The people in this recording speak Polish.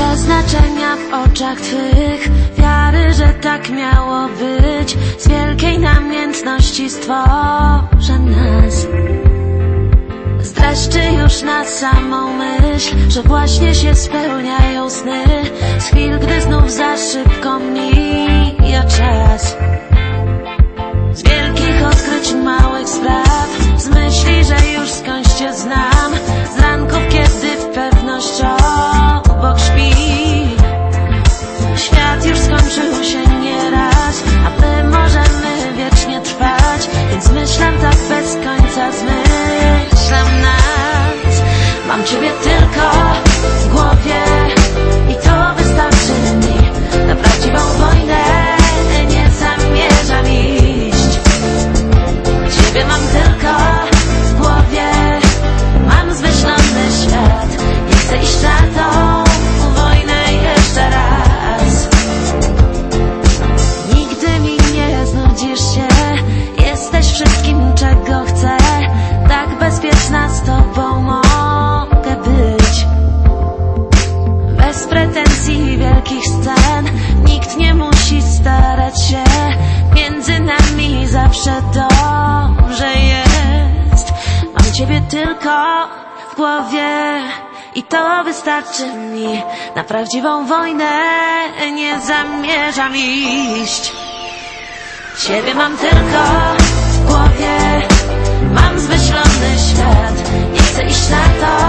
ma w oczach twych Wiary, że tak miało być Z wielkiej namiętności stworzę nas. Z dreszczy już na samą myśl Że właśnie się spełniają sny Z chwil, gdy znów za szybko mija czas tobą mogę być. Bez pretensji wielkich scen Nikt nie musi starać się. Między nami zawsze dobrze jest. Mam ciebie tylko w głowie i to wystarczy mi. Na prawdziwą wojnę nie zamierzam iść. Ciebie mam tylko iść na